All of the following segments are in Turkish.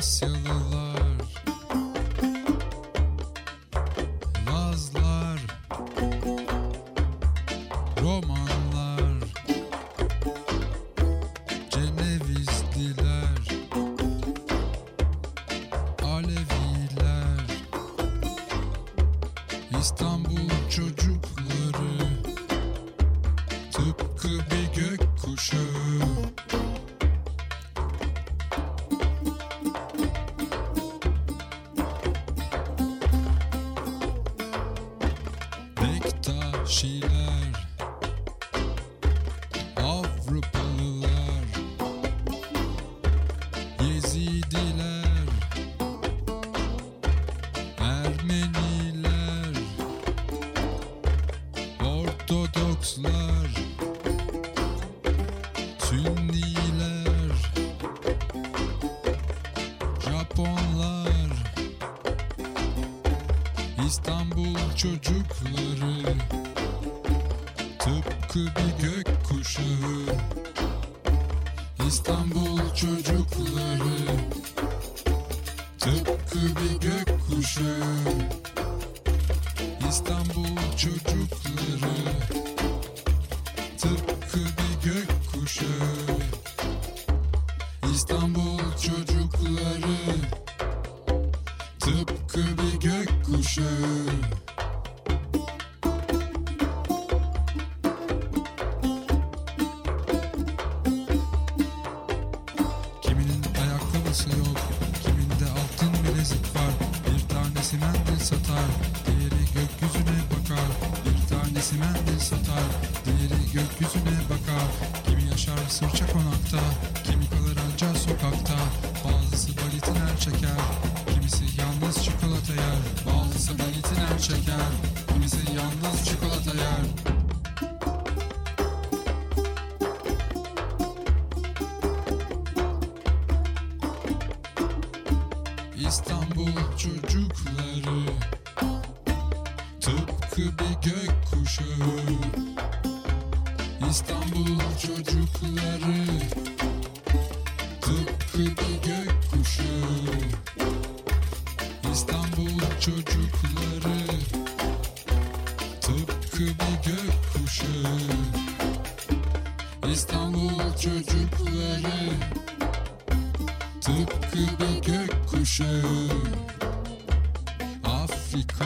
Still love. Çocukları. Tıpkı bir gökkuşağı. İstanbul çocukları mendil satar, diğeri gökyüzüne bakar. Kimi yaşar sırça konakta, kimi kalır anca sokakta. Bazısı balitiner çeker, kimisi yalnız çikolata yer. Bazısı balitiner çeker, kimisi yalnız çikolata yer.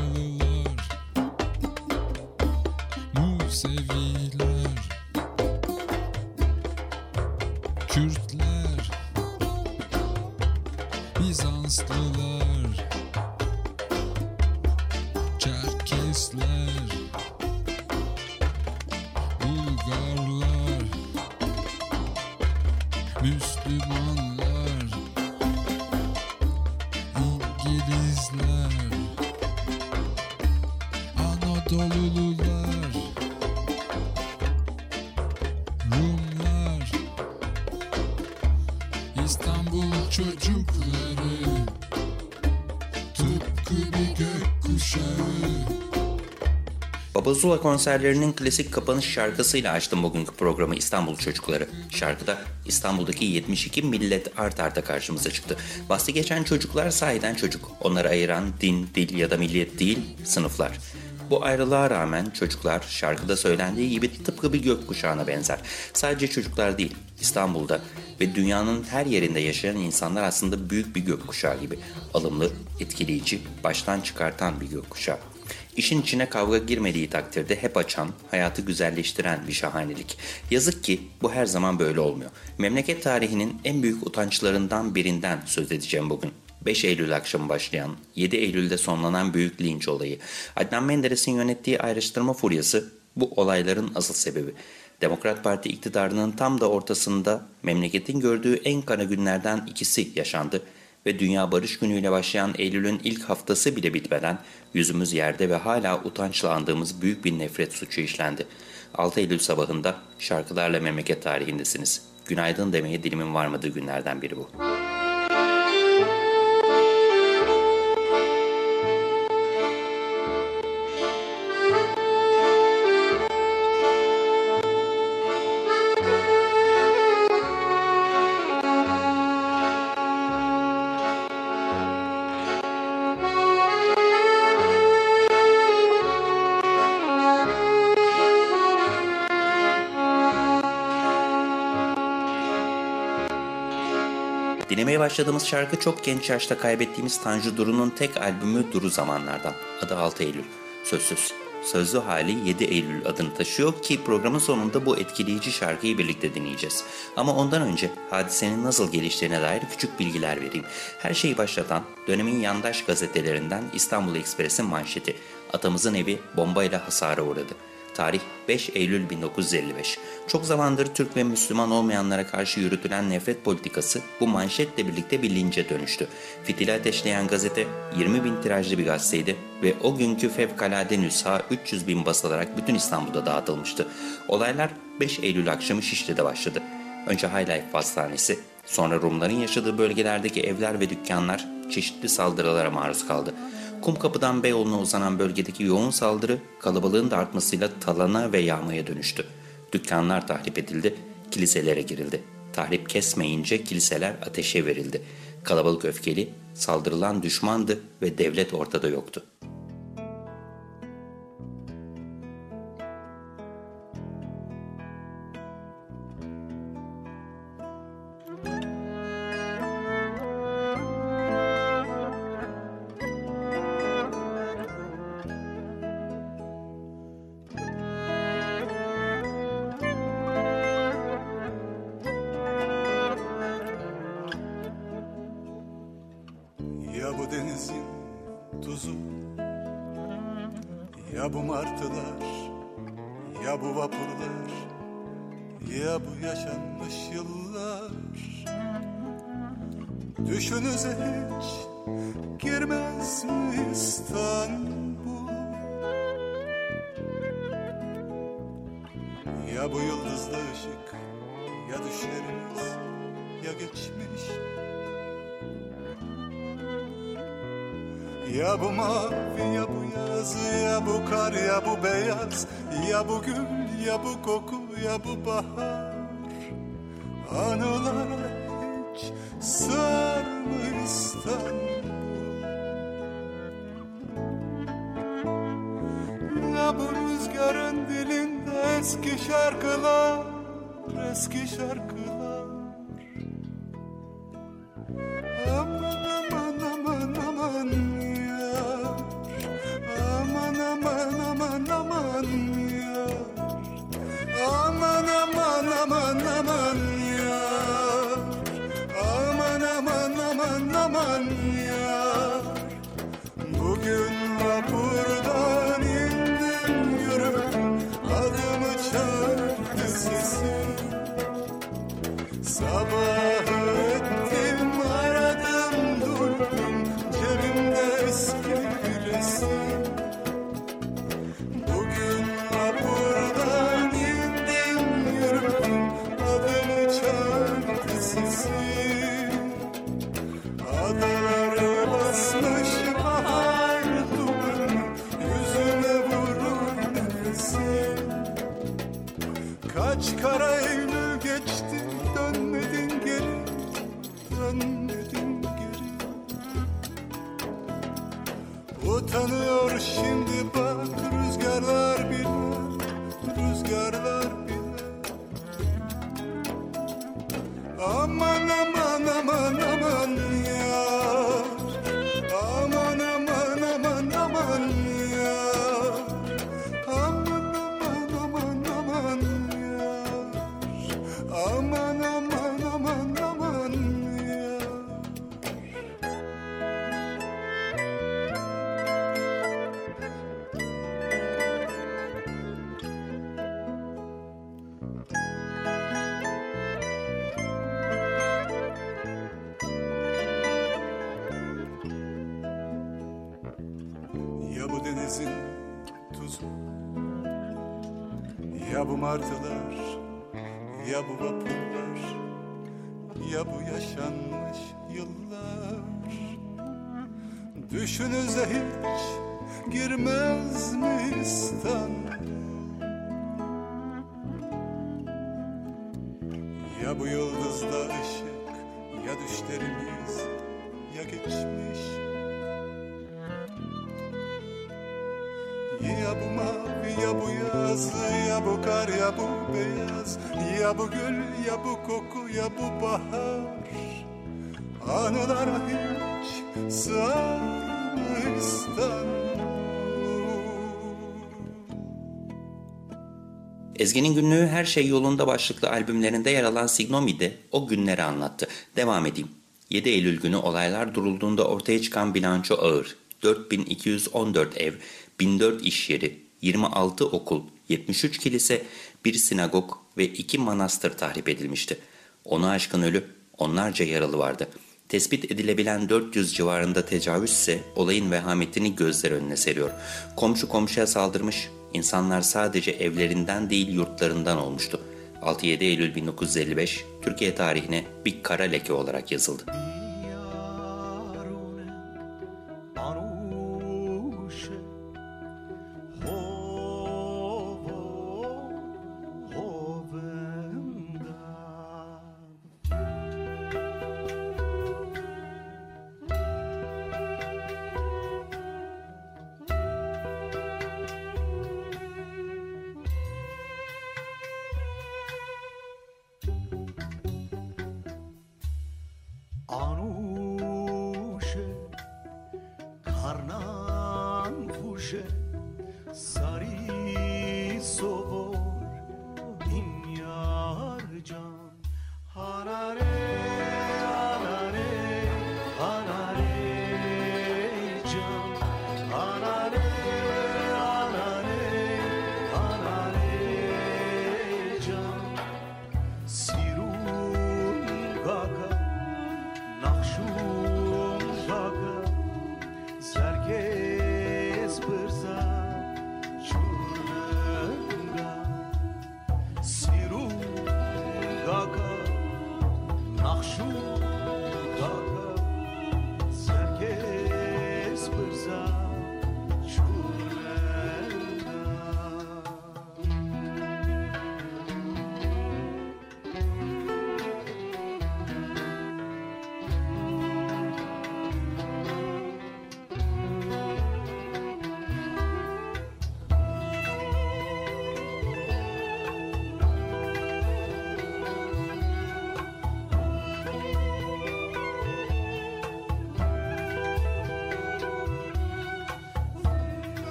yeah. Baba Zula konserlerinin klasik kapanış şarkısıyla açtım bugünkü programı İstanbul Çocukları. Şarkıda İstanbul'daki 72 millet art arda karşımıza çıktı. Bahsi geçen çocuklar sahiden çocuk. Onları ayıran din, dil ya da milliyet değil, sınıflar. Bu ayrılığa rağmen çocuklar şarkıda söylendiği gibi tıpkı bir gökkuşağına benzer. Sadece çocuklar değil, İstanbul'da ve dünyanın her yerinde yaşayan insanlar aslında büyük bir gökkuşağı gibi. Alımlı, etkileyici, baştan çıkartan bir gökkuşağı. İşin içine kavga girmediği takdirde hep açan, hayatı güzelleştiren bir şahanelik. Yazık ki bu her zaman böyle olmuyor. Memleket tarihinin en büyük utançlarından birinden söz edeceğim bugün. 5 Eylül akşamı başlayan, 7 Eylül'de sonlanan büyük linç olayı. Adnan Menderes'in yönettiği ayrıştırma furyası bu olayların asıl sebebi. Demokrat Parti iktidarının tam da ortasında memleketin gördüğü en kara günlerden ikisi yaşandı ve Dünya Barış Günü ile başlayan Eylül'ün ilk haftası bile bitmeden yüzümüz yerde ve hala utançla andığımız büyük bir nefret suçu işlendi. 6 Eylül sabahında şarkılarla memleket tarihindesiniz. Günaydın demeye dilimin varmadığı günlerden biri bu. Başladığımız şarkı çok genç yaşta kaybettiğimiz Tanju Duru'nun tek albümü Duru Zamanlardan. Adı 6 Eylül. Sözsüz. Sözlü hali 7 Eylül adını taşıyor ki programın sonunda bu etkileyici şarkıyı birlikte dinleyeceğiz. Ama ondan önce hadisenin nasıl geliştiğine dair küçük bilgiler vereyim. Her şeyi başlatan dönemin yandaş gazetelerinden İstanbul Ekspres'in manşeti. Atamızın evi bombayla hasara uğradı. Tarih 5 Eylül 1955. Çok zamandır Türk ve Müslüman olmayanlara karşı yürütülen nefret politikası bu manşetle birlikte bir lince dönüştü. Fitili ateşleyen gazete 20 bin tirajlı bir gazeteydi ve o günkü fevkalade nüsha 300 bin basılarak bütün İstanbul'da dağıtılmıştı. Olaylar 5 Eylül akşamı Şişli'de başladı. Önce High Life Hastanesi, sonra Rumların yaşadığı bölgelerdeki evler ve dükkanlar çeşitli saldırılara maruz kaldı. Kumkapı'dan Beyoğlu'na uzanan bölgedeki yoğun saldırı kalabalığın da artmasıyla talana ve yağmaya dönüştü. Dükkanlar tahrip edildi, kiliselere girildi. Tahrip kesmeyince kiliseler ateşe verildi. Kalabalık öfkeli, saldırılan düşmandı ve devlet ortada yoktu. Denizin tuzu. Ya bu martılar Ya bu vapurlar Ya bu yaşanmış yıllar. Düşünüze hiç Girmez mi İstanbul? Ya bu yıldızlı ışık Ya düşlerimiz Ya geçmiş Ya bu mavi ya bu yaz ya bu kar ya bu beyaz Ya bu gül ya bu koku ya bu bahar. Anılara hiç sığar mı İstanbul. Ya bu rüzgarın dilinde eski şarkılar Eski şarkılar Christmas. Denizin tuzu Ya bu martılar ya bu vapurlar Ya bu yaşanmış yıllar. Düşünüze hiç girmez mi İstanbul Ya bu yıldızda kar ya bu beyaz Ya bu gül ya bu koku ya bu bahar Anılara hiç sığar Ezgi'nin günlüğü Her Şey Yolunda başlıklı albümlerinde yer alan Signomi de o günleri anlattı. Devam edeyim. 7 Eylül günü olaylar durulduğunda ortaya çıkan bilanço ağır. 4214 ev, 1004 iş yeri, 26 okul, 73 kilise, bir sinagog ve 2 manastır tahrip edilmişti. Onu aşkın ölü, onlarca yaralı vardı. Tespit edilebilen 400 civarında tecavüz ise olayın vehametini gözler önüne seriyor. Komşu komşuya saldırmış, insanlar sadece evlerinden değil yurtlarından olmuştu. 6-7 Eylül 1955 Türkiye tarihine bir kara leke olarak yazıldı.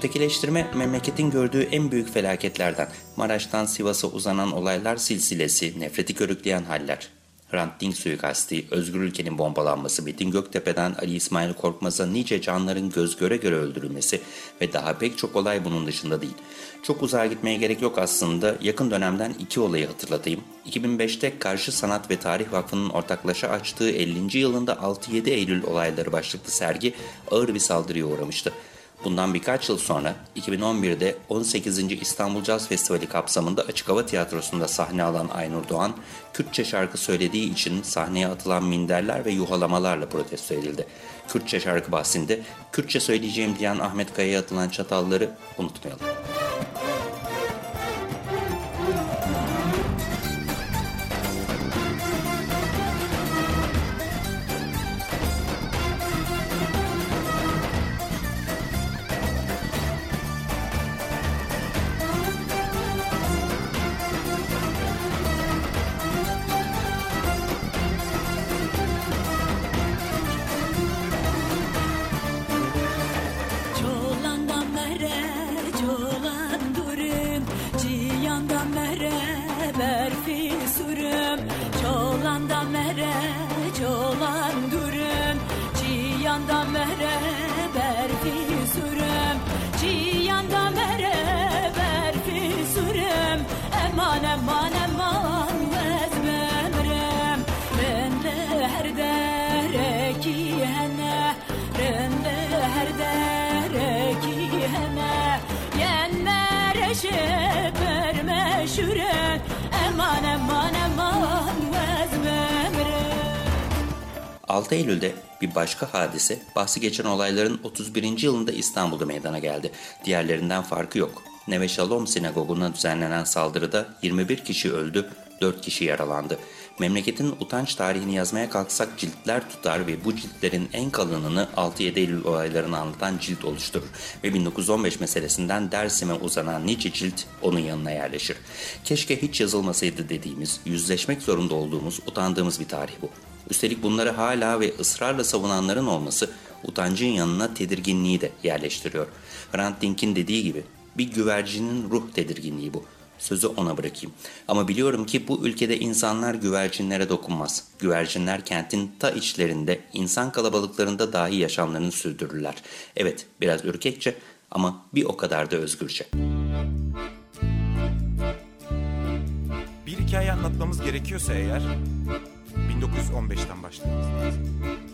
Ötekileştirme memleketin gördüğü en büyük felaketlerden. Maraş'tan Sivas'a uzanan olaylar silsilesi, nefreti körükleyen haller. Hrant Dink suikasti, Özgür Ülke'nin bombalanması, Metin Göktepe'den Ali İsmail Korkmaz'a nice canların göz göre göre öldürülmesi ve daha pek çok olay bunun dışında değil. Çok uzağa gitmeye gerek yok aslında. Yakın dönemden iki olayı hatırlatayım. 2005'te Karşı Sanat ve Tarih Vakfı'nın ortaklaşa açtığı 50. yılında 6-7 Eylül olayları başlıklı sergi ağır bir saldırıya uğramıştı. Bundan birkaç yıl sonra 2011'de 18. İstanbul Caz Festivali kapsamında Açık Hava Tiyatrosu'nda sahne alan Aynur Doğan, Kürtçe şarkı söylediği için sahneye atılan minderler ve yuhalamalarla protesto edildi. Kürtçe şarkı bahsinde Kürtçe söyleyeceğim diyen Ahmet Kaya'ya atılan çatalları unutmayalım. Mere, çolan durum Ciyandan mere, berfi sürüm Çolandan mere, çolan durum Ciyandan mere, berfi sürüm Ciyandan mere, berfi sürüm Eman eman eman şeper meşhuren Eman eman eman vezmemrem 6 Eylül'de bir başka hadise bahsi geçen olayların 31. yılında İstanbul'da meydana geldi. Diğerlerinden farkı yok. Neve Shalom sinagoguna düzenlenen saldırıda 21 kişi öldü, 4 kişi yaralandı. Memleketin utanç tarihini yazmaya kalksak ciltler tutar ve bu ciltlerin en kalınını 6-7 Eylül olaylarını anlatan cilt oluşturur. Ve 1915 meselesinden Dersim'e uzanan nice cilt onun yanına yerleşir. Keşke hiç yazılmasaydı dediğimiz, yüzleşmek zorunda olduğumuz, utandığımız bir tarih bu. Üstelik bunları hala ve ısrarla savunanların olması utancın yanına tedirginliği de yerleştiriyor. Hrant Dink'in dediği gibi bir güvercinin ruh tedirginliği bu. Sözü ona bırakayım. Ama biliyorum ki bu ülkede insanlar güvercinlere dokunmaz. Güvercinler kentin ta içlerinde, insan kalabalıklarında dahi yaşamlarını sürdürürler. Evet, biraz ürkekçe ama bir o kadar da özgürce. Bir hikaye anlatmamız gerekiyorsa eğer 1915'ten başlamamız lazım.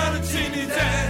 reality dance.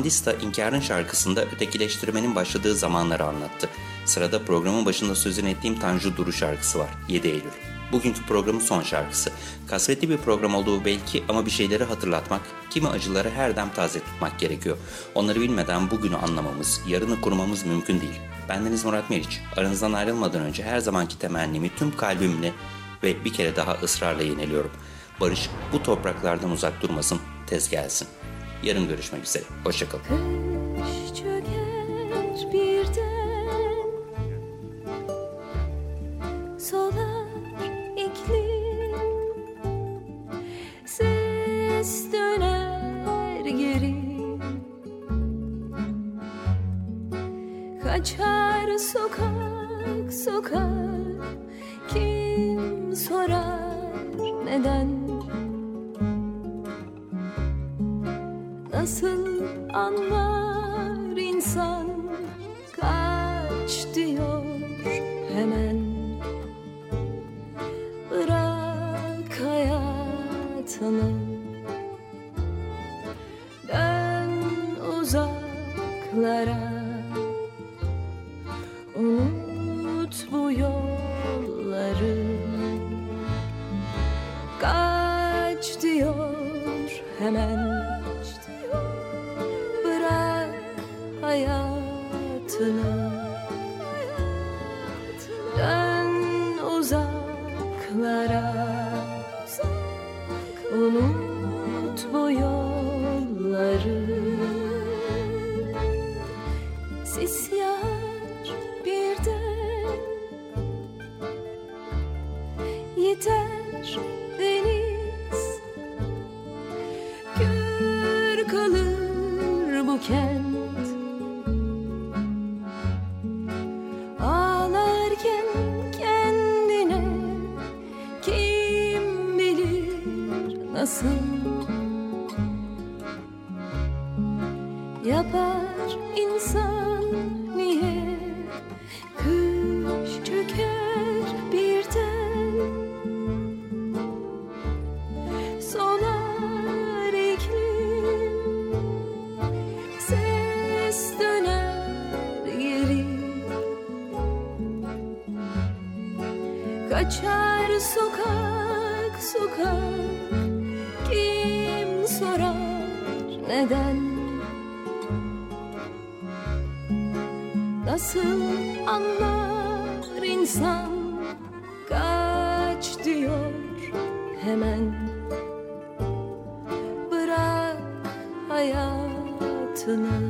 Bandista İnkar'ın şarkısında ötekileştirmenin başladığı zamanları anlattı. Sırada programın başında sözünü ettiğim Tanju Duru şarkısı var 7 Eylül. Bugünkü programın son şarkısı. Kasvetli bir program olduğu belki ama bir şeyleri hatırlatmak, kimi acıları her dem taze tutmak gerekiyor. Onları bilmeden bugünü anlamamız, yarını kurmamız mümkün değil. Bendeniz Murat Meriç. Aranızdan ayrılmadan önce her zamanki temennimi tüm kalbimle ve bir kere daha ısrarla yeniliyorum. Barış bu topraklardan uzak durmasın, tez gelsin. Yarın görüşmek üzere. Hoşçakalın. Kaçar sokak sokak. Kim sorar neden Nasıl anlar uzaklara Unut bu yolları. Sis yağar birden Yeter deniz. Gör kalır bu kent Kaçar sokak sokak. Kim sorar neden? Nasıl anlar insan? Kaç diyor hemen? Bırak hayatını